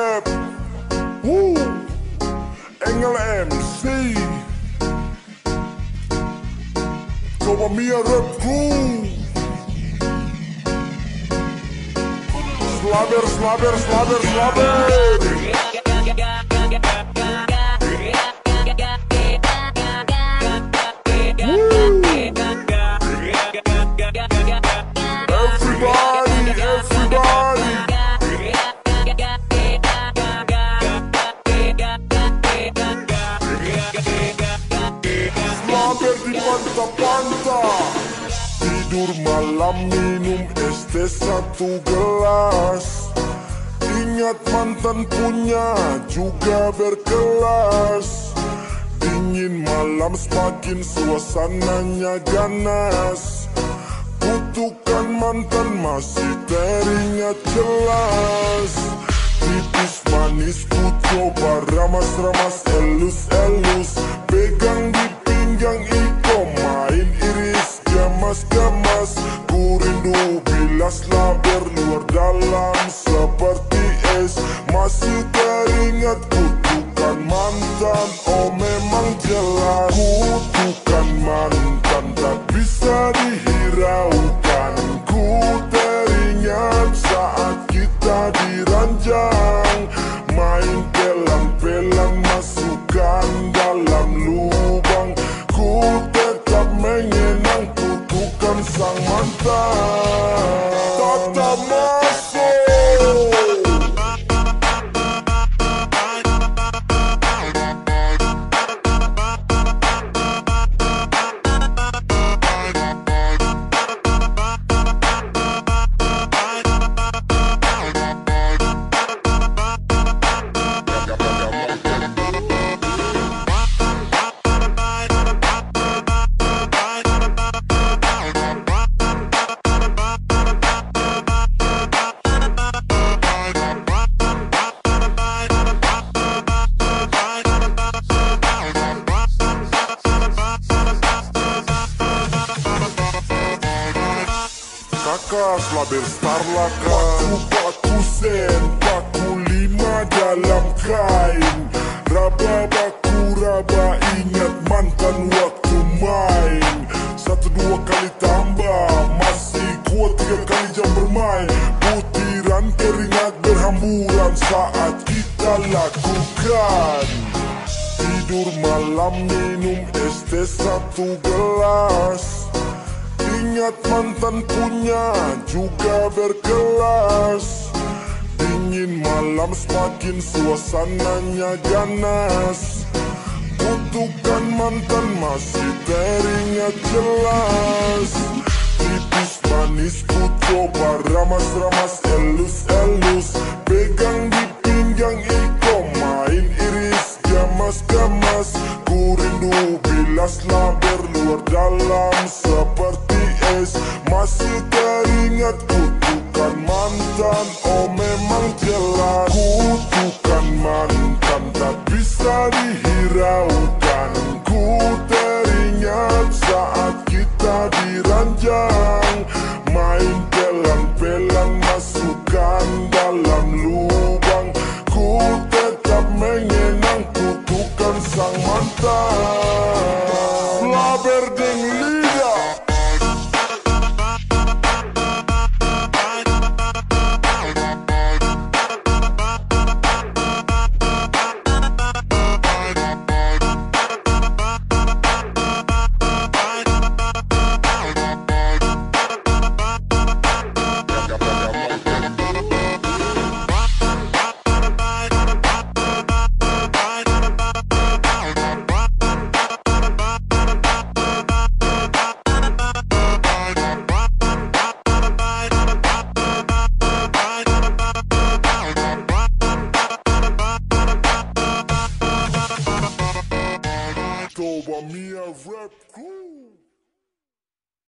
Rap Woo. Engel MC Coba Mia Rap Crew. Slaber, slaber, slaber, slaber. Slaber di panta-panta Tidur malam minum es teh satu gelas. Ingat mantan punya juga berkelas. Dingin malam semakin suasananya ganas. Kutukan mantan masih teringat jelas. Tipis manis ku coba ramas-ramas elus-elus Masih teringat kutukan mantan. Oh memang jelas. Kutukan mantan tak bisa dihiraukan. Ku teringat saat kita diranjang. Main pelan-pelan masukkan dalam lubang. Ku tetap mengenang kutukan sang mantan. Tetap masuk Kakak selabir star laka Paku paku sen Paku lima dalam kain. Raba baku raba ingat mantan waktu main. Satu dua kali tambah Masih kuat tiga kali jam bermain. Butiran keringat berhamburan Saat kita lakukan. Tidur malam minum es teh satu gelas Ingat mantan punya juga berkelas. Dingin malam semakin suasananya ganas. Kutukan mantan masih teringat jelas. Tipis manis ku coba ramas-ramas elus-elus Pegang di pinggang iko main iris gemas-gemas Ku rindu bilas laber luar dalam seperti Masih teringat kutukan mantan rap.